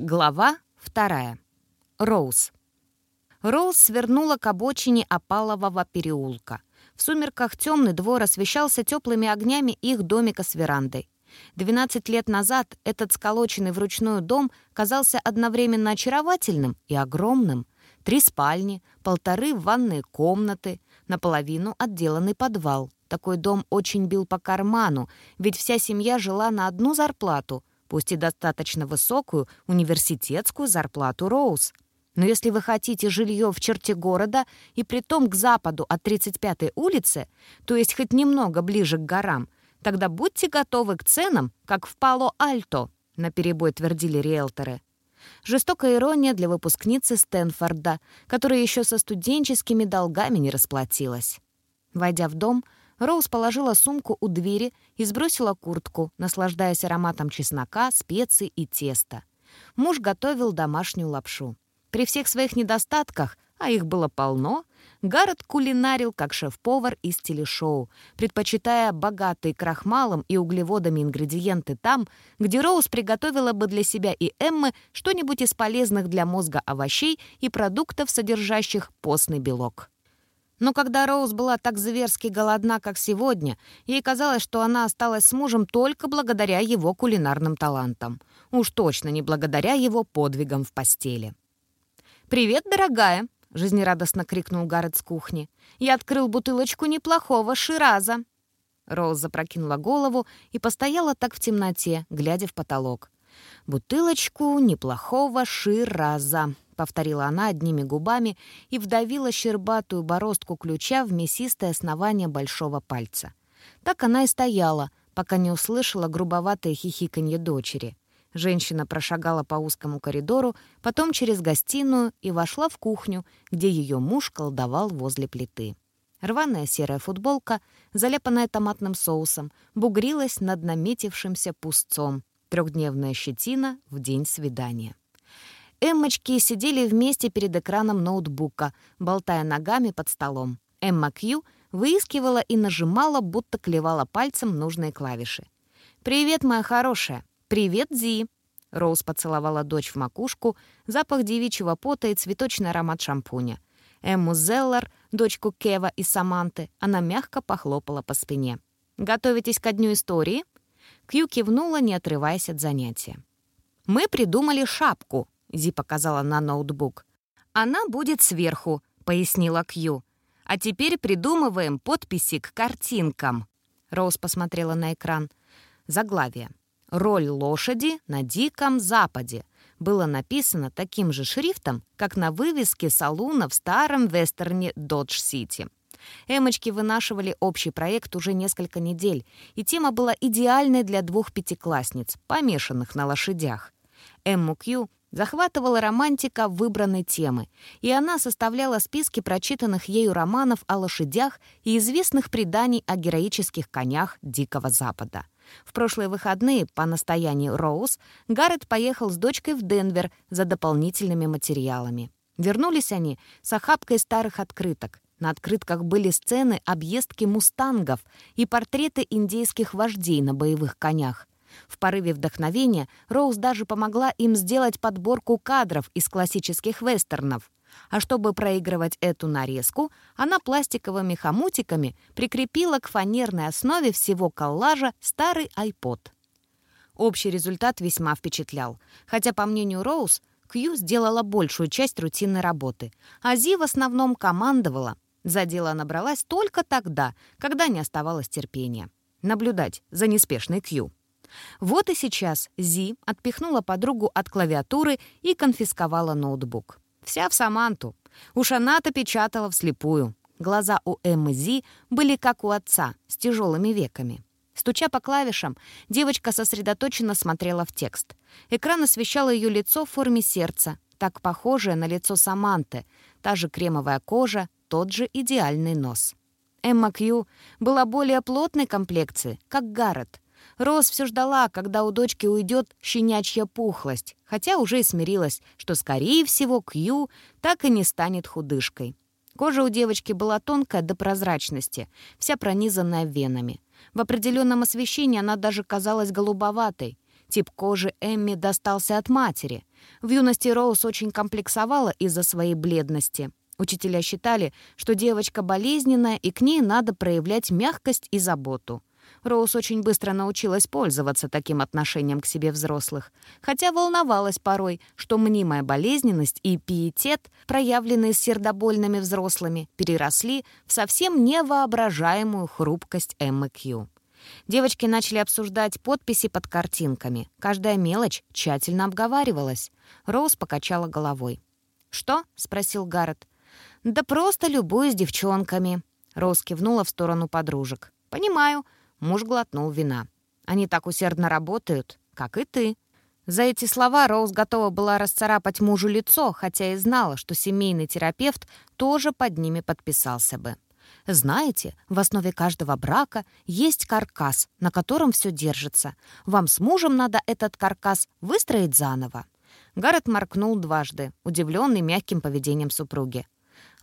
Глава вторая. Роуз. Роуз свернула к обочине опалового переулка. В сумерках темный двор освещался теплыми огнями их домика с верандой. 12 лет назад этот сколоченный вручную дом казался одновременно очаровательным и огромным. Три спальни, полторы ванные комнаты, наполовину отделанный подвал. Такой дом очень бил по карману, ведь вся семья жила на одну зарплату, пусть и достаточно высокую, университетскую зарплату Роуз. Но если вы хотите жилье в черте города и притом к западу от 35-й улицы, то есть хоть немного ближе к горам, тогда будьте готовы к ценам, как в Пало-Альто, наперебой твердили риэлторы. Жестокая ирония для выпускницы Стэнфорда, которая еще со студенческими долгами не расплатилась. Войдя в дом, Роуз положила сумку у двери и сбросила куртку, наслаждаясь ароматом чеснока, специй и теста. Муж готовил домашнюю лапшу. При всех своих недостатках, а их было полно, Гаррет кулинарил как шеф-повар из телешоу, предпочитая богатые крахмалом и углеводами ингредиенты там, где Роуз приготовила бы для себя и Эммы что-нибудь из полезных для мозга овощей и продуктов, содержащих постный белок. Но когда Роуз была так зверски голодна, как сегодня, ей казалось, что она осталась с мужем только благодаря его кулинарным талантам. Уж точно не благодаря его подвигам в постели. «Привет, дорогая!» — жизнерадостно крикнул Гаррет с кухни. «Я открыл бутылочку неплохого шираза!» Роуз запрокинула голову и постояла так в темноте, глядя в потолок. «Бутылочку неплохого шираза», повторила она одними губами и вдавила щербатую бороздку ключа в мясистое основание большого пальца. Так она и стояла, пока не услышала грубоватое хихиканье дочери. Женщина прошагала по узкому коридору, потом через гостиную и вошла в кухню, где ее муж колдовал возле плиты. Рваная серая футболка, заляпанная томатным соусом, бугрилась над наметившимся пустцом. Трехдневная щетина в день свидания. Эммочки сидели вместе перед экраном ноутбука, болтая ногами под столом. Эмма Кью выискивала и нажимала, будто клевала пальцем нужные клавиши. «Привет, моя хорошая! Привет, Зи!» Роуз поцеловала дочь в макушку, запах девичьего пота и цветочный аромат шампуня. Эмму Зеллар, дочку Кева и Саманты, она мягко похлопала по спине. «Готовитесь ко дню истории?» Кью кивнула, не отрываясь от занятия. «Мы придумали шапку», Зи показала на ноутбук. «Она будет сверху», — пояснила Кью. «А теперь придумываем подписи к картинкам». Роуз посмотрела на экран. Заглавие. «Роль лошади на Диком Западе» было написано таким же шрифтом, как на вывеске салуна в старом вестерне Додж-Сити. Эмочки вынашивали общий проект уже несколько недель, и тема была идеальной для двух пятиклассниц, помешанных на лошадях. Эмму Кью Захватывала романтика выбранной темы, и она составляла списки прочитанных ею романов о лошадях и известных преданий о героических конях Дикого Запада. В прошлые выходные, по настоянию Роуз, Гаррет поехал с дочкой в Денвер за дополнительными материалами. Вернулись они с охапкой старых открыток. На открытках были сцены объездки мустангов и портреты индейских вождей на боевых конях. В порыве вдохновения Роуз даже помогла им сделать подборку кадров из классических вестернов. А чтобы проигрывать эту нарезку, она пластиковыми хомутиками прикрепила к фанерной основе всего коллажа старый iPod. Общий результат весьма впечатлял. Хотя, по мнению Роуз, Кью сделала большую часть рутинной работы, а Зи в основном командовала. За дело набралась только тогда, когда не оставалось терпения. Наблюдать за неспешной Кью. Вот и сейчас Зи отпихнула подругу от клавиатуры и конфисковала ноутбук. Вся в Саманту. Уж она-то печатала вслепую. Глаза у Эммы Зи были как у отца, с тяжелыми веками. Стуча по клавишам, девочка сосредоточенно смотрела в текст. Экран освещал ее лицо в форме сердца, так похожее на лицо Саманты, та же кремовая кожа, тот же идеальный нос. Эмма Кью была более плотной комплекции, как Гаррет, Роз все ждала, когда у дочки уйдет щенячья пухлость, хотя уже и смирилась, что, скорее всего, Кью так и не станет худышкой. Кожа у девочки была тонкая до прозрачности, вся пронизанная венами. В определенном освещении она даже казалась голубоватой. Тип кожи Эмми достался от матери. В юности Роуз очень комплексовала из-за своей бледности. Учителя считали, что девочка болезненная, и к ней надо проявлять мягкость и заботу. Роуз очень быстро научилась пользоваться таким отношением к себе взрослых, хотя волновалась порой, что мнимая болезненность и пиетет, проявленные сердобольными взрослыми, переросли в совсем невоображаемую хрупкость Эммы Кью. Девочки начали обсуждать подписи под картинками. Каждая мелочь тщательно обговаривалась. Роуз покачала головой. «Что?» — спросил Гаррет. «Да просто любуюсь девчонками». Роуз кивнула в сторону подружек. «Понимаю». Муж глотнул вина. «Они так усердно работают, как и ты». За эти слова Роуз готова была расцарапать мужу лицо, хотя и знала, что семейный терапевт тоже под ними подписался бы. Знаете, в основе каждого брака есть каркас, на котором все держится. Вам с мужем надо этот каркас выстроить заново. Гаррет моркнул дважды, удивленный мягким поведением супруги.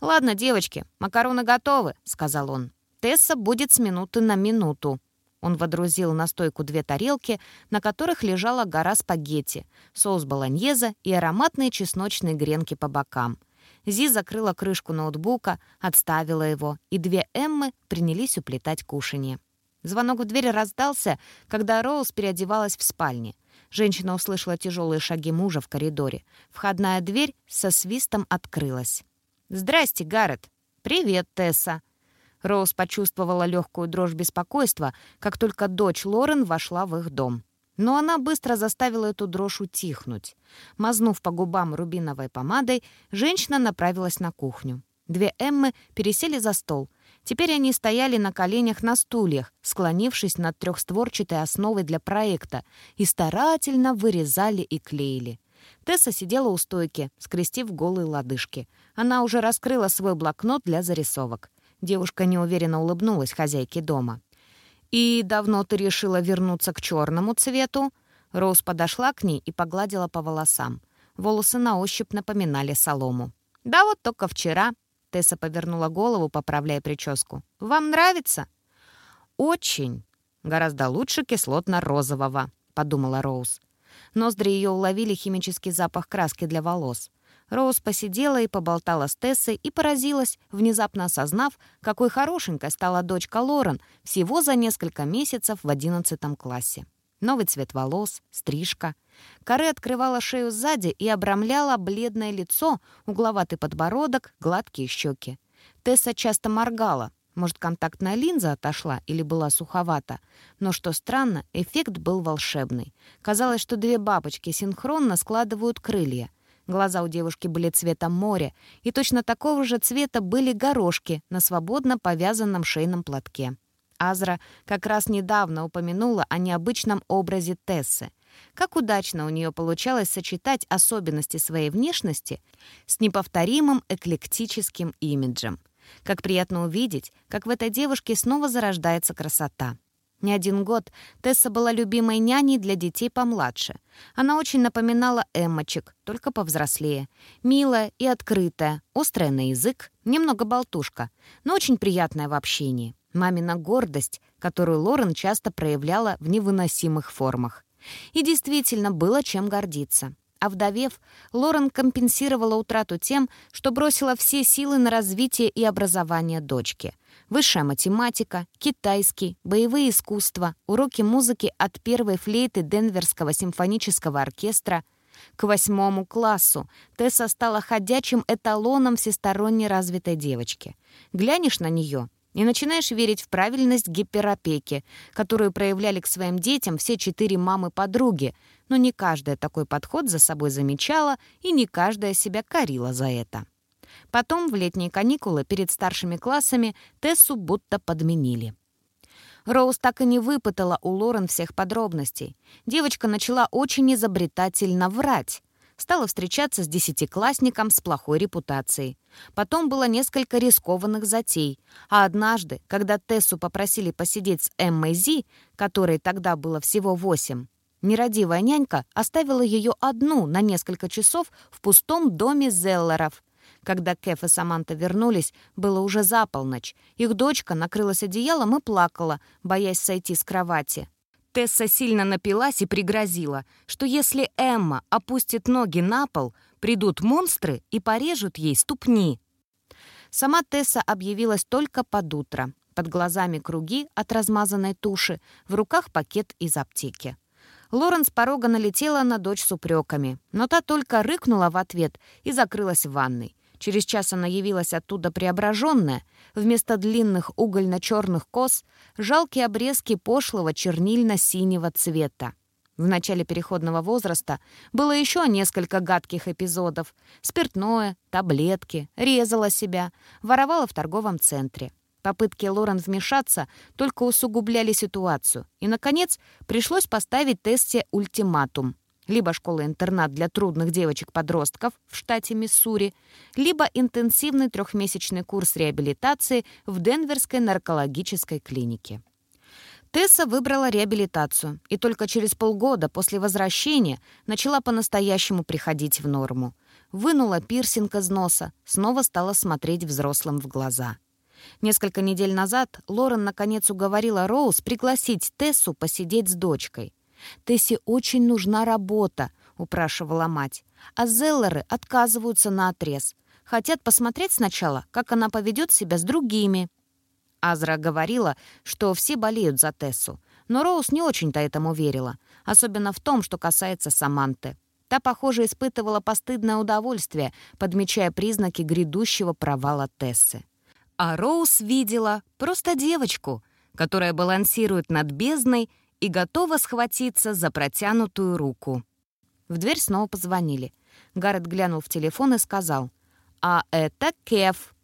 «Ладно, девочки, макароны готовы», — сказал он. «Тесса будет с минуты на минуту». Он водрузил на стойку две тарелки, на которых лежала гора спагетти, соус болоньеза и ароматные чесночные гренки по бокам. Зи закрыла крышку ноутбука, отставила его, и две Эммы принялись уплетать кушанье. Звонок в дверь раздался, когда Роуз переодевалась в спальне. Женщина услышала тяжелые шаги мужа в коридоре. Входная дверь со свистом открылась. «Здрасте, Гаррет!» «Привет, Тесса!» Роуз почувствовала легкую дрожь беспокойства, как только дочь Лорен вошла в их дом. Но она быстро заставила эту дрожь утихнуть. Мазнув по губам рубиновой помадой, женщина направилась на кухню. Две Эммы пересели за стол. Теперь они стояли на коленях на стульях, склонившись над трехстворчатой основой для проекта, и старательно вырезали и клеили. Тесса сидела у стойки, скрестив голые лодыжки. Она уже раскрыла свой блокнот для зарисовок. Девушка неуверенно улыбнулась хозяйке дома. «И давно ты решила вернуться к черному цвету?» Роуз подошла к ней и погладила по волосам. Волосы на ощупь напоминали солому. «Да вот только вчера». Тесса повернула голову, поправляя прическу. «Вам нравится?» «Очень. Гораздо лучше кислотно-розового», — подумала Роуз. Ноздри ее уловили химический запах краски для волос. Роуз посидела и поболтала с Тессой и поразилась, внезапно осознав, какой хорошенькой стала дочка Лорен всего за несколько месяцев в одиннадцатом классе. Новый цвет волос, стрижка. Каре открывала шею сзади и обрамляла бледное лицо, угловатый подбородок, гладкие щеки. Тесса часто моргала. Может, контактная линза отошла или была суховата. Но, что странно, эффект был волшебный. Казалось, что две бабочки синхронно складывают крылья. Глаза у девушки были цвета моря, и точно такого же цвета были горошки на свободно повязанном шейном платке. Азра как раз недавно упомянула о необычном образе Тессы. Как удачно у нее получалось сочетать особенности своей внешности с неповторимым эклектическим имиджем. Как приятно увидеть, как в этой девушке снова зарождается красота. Не один год Тесса была любимой няней для детей помладше. Она очень напоминала Эммочек, только повзрослее. Милая и открытая, острая на язык, немного болтушка, но очень приятная в общении. Мамина гордость, которую Лорен часто проявляла в невыносимых формах. И действительно было чем гордиться. А вдовев, Лорен компенсировала утрату тем, что бросила все силы на развитие и образование дочки — Высшая математика, китайский, боевые искусства, уроки музыки от первой флейты Денверского симфонического оркестра. К восьмому классу Тесса стала ходячим эталоном всесторонне развитой девочки. Глянешь на нее и начинаешь верить в правильность гиперопеки, которую проявляли к своим детям все четыре мамы-подруги, но не каждая такой подход за собой замечала и не каждая себя корила за это. Потом, в летние каникулы, перед старшими классами, Тессу будто подменили. Роуз так и не выпытала у Лорен всех подробностей. Девочка начала очень изобретательно врать. Стала встречаться с десятиклассником с плохой репутацией. Потом было несколько рискованных затей. А однажды, когда Тессу попросили посидеть с Эммой Зи, которой тогда было всего восемь, нерадивая нянька оставила ее одну на несколько часов в пустом доме Зеллеров, когда Кеф и Саманта вернулись, было уже за полночь. Их дочка накрылась одеялом и плакала, боясь сойти с кровати. Тесса сильно напилась и пригрозила, что если Эмма опустит ноги на пол, придут монстры и порежут ей ступни. Сама Тесса объявилась только под утро. Под глазами круги от размазанной туши, в руках пакет из аптеки. Лорен с порога налетела на дочь с упреками, но та только рыкнула в ответ и закрылась в ванной. Через час она явилась оттуда преображенная. Вместо длинных угольно-черных кос — жалкие обрезки пошлого чернильно-синего цвета. В начале переходного возраста было еще несколько гадких эпизодов. Спиртное, таблетки, резала себя, воровала в торговом центре. Попытки Лорен вмешаться только усугубляли ситуацию. И, наконец, пришлось поставить Тессе ультиматум. Либо школа-интернат для трудных девочек-подростков в штате Миссури, либо интенсивный трехмесячный курс реабилитации в Денверской наркологической клинике. Тесса выбрала реабилитацию и только через полгода после возвращения начала по-настоящему приходить в норму. Вынула пирсинг из носа, снова стала смотреть взрослым в глаза. Несколько недель назад Лорен наконец уговорила Роуз пригласить Тессу посидеть с дочкой. «Тессе очень нужна работа», — упрашивала мать. «А Зеллеры отказываются на отрез. Хотят посмотреть сначала, как она поведет себя с другими». Азра говорила, что все болеют за Тессу, но Роуз не очень-то этому верила, особенно в том, что касается Саманты. Та, похоже, испытывала постыдное удовольствие, подмечая признаки грядущего провала Тессы. А Роуз видела просто девочку, которая балансирует над бездной и готова схватиться за протянутую руку. В дверь снова позвонили. Гаррет глянул в телефон и сказал, «А это Кев».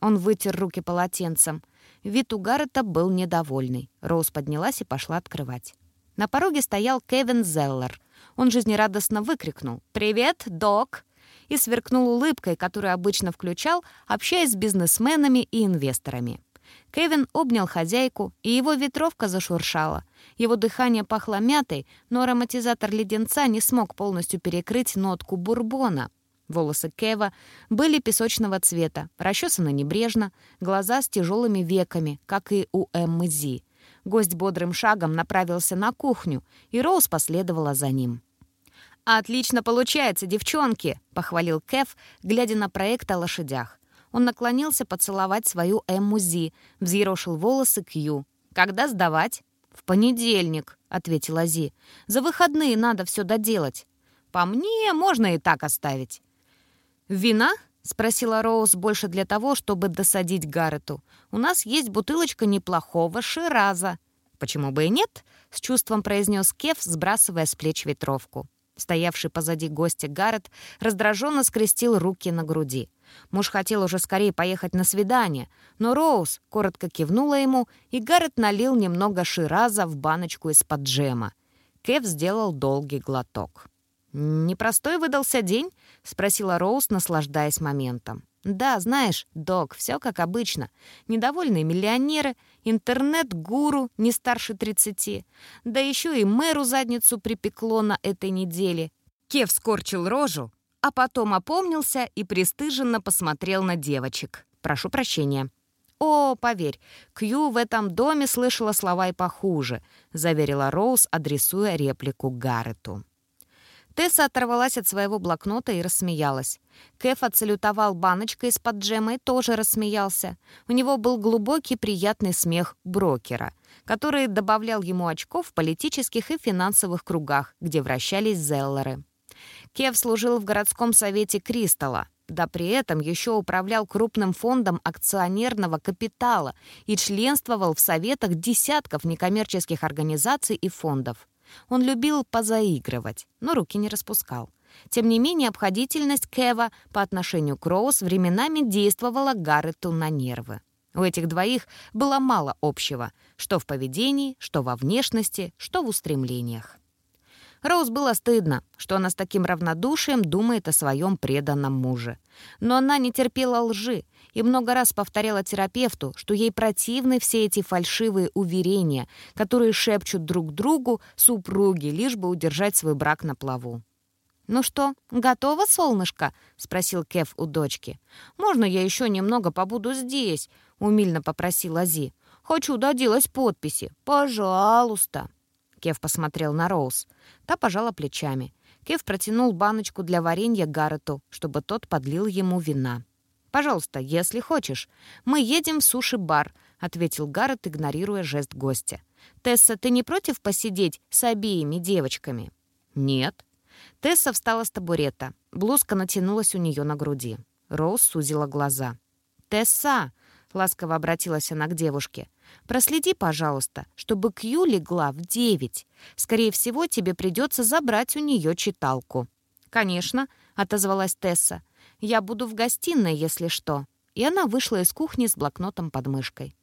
Он вытер руки полотенцем. Вид у Гаррета был недовольный. Роуз поднялась и пошла открывать. На пороге стоял Кевин Зеллер. Он жизнерадостно выкрикнул «Привет, док!» и сверкнул улыбкой, которую обычно включал, общаясь с бизнесменами и инвесторами. Кевин обнял хозяйку, и его ветровка зашуршала. Его дыхание пахло мятой, но ароматизатор леденца не смог полностью перекрыть нотку бурбона. Волосы Кева были песочного цвета, расчесаны небрежно, глаза с тяжелыми веками, как и у Эммы Зи. Гость бодрым шагом направился на кухню, и Роуз последовала за ним. «Отлично получается, девчонки!» — похвалил Кэф, глядя на проект о лошадях. Он наклонился поцеловать свою Эмму Зи, взъерошил волосы Кью. «Когда сдавать?» «В понедельник», — ответила Зи. «За выходные надо все доделать». «По мне можно и так оставить». «Вина?» — спросила Роуз больше для того, чтобы досадить Гаррету. «У нас есть бутылочка неплохого шираза». «Почему бы и нет?» — с чувством произнес Кеф, сбрасывая с плеч ветровку. Стоявший позади гостя Гаррет раздраженно скрестил руки на груди. Муж хотел уже скорее поехать на свидание, но Роуз коротко кивнула ему, и Гаррет налил немного шираза в баночку из-под джема. Кев сделал долгий глоток. «Непростой выдался день?» — спросила Роуз, наслаждаясь моментом. «Да, знаешь, док, все как обычно. Недовольные миллионеры, интернет-гуру не старше 30. Да еще и мэру задницу припекло на этой неделе». Кев скорчил рожу, а потом опомнился и пристыженно посмотрел на девочек. «Прошу прощения». «О, поверь, Кью в этом доме слышала слова и похуже», — заверила Роуз, адресуя реплику Гаррету. Тесса оторвалась от своего блокнота и рассмеялась. Кэф отсалютовал баночкой из-под джема и тоже рассмеялся. У него был глубокий приятный смех брокера, который добавлял ему очков в политических и финансовых кругах, где вращались Зеллеры. Кев служил в городском совете Кристалла, да при этом еще управлял крупным фондом акционерного капитала и членствовал в советах десятков некоммерческих организаций и фондов. Он любил позаигрывать, но руки не распускал. Тем не менее, обходительность Кева по отношению к Роуз временами действовала Гаррету на нервы. У этих двоих было мало общего, что в поведении, что во внешности, что в устремлениях. Роуз было стыдно, что она с таким равнодушием думает о своем преданном муже. Но она не терпела лжи и много раз повторяла терапевту, что ей противны все эти фальшивые уверения, которые шепчут друг другу супруги, лишь бы удержать свой брак на плаву. «Ну что, готово, солнышко?» — спросил Кев у дочки. «Можно я еще немного побуду здесь?» — умильно попросила Зи. «Хочу доделать подписи. Пожалуйста». Кев посмотрел на Роуз. Та пожала плечами. Кев протянул баночку для варенья Гаррету, чтобы тот подлил ему вина. «Пожалуйста, если хочешь. Мы едем в суши-бар», — ответил Гаррет, игнорируя жест гостя. «Тесса, ты не против посидеть с обеими девочками?» «Нет». Тесса встала с табурета. Блузка натянулась у нее на груди. Роуз сузила глаза. «Тесса!» — ласково обратилась она к девушке. «Проследи, пожалуйста, чтобы Кью легла в девять. Скорее всего, тебе придется забрать у нее читалку». «Конечно», — отозвалась Тесса. «Я буду в гостиной, если что». И она вышла из кухни с блокнотом под мышкой.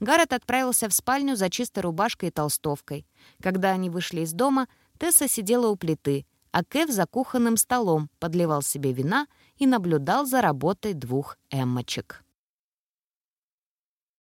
Гаррет отправился в спальню за чистой рубашкой и толстовкой. Когда они вышли из дома, Тесса сидела у плиты, а Кев за кухонным столом подливал себе вина и наблюдал за работой двух эммочек.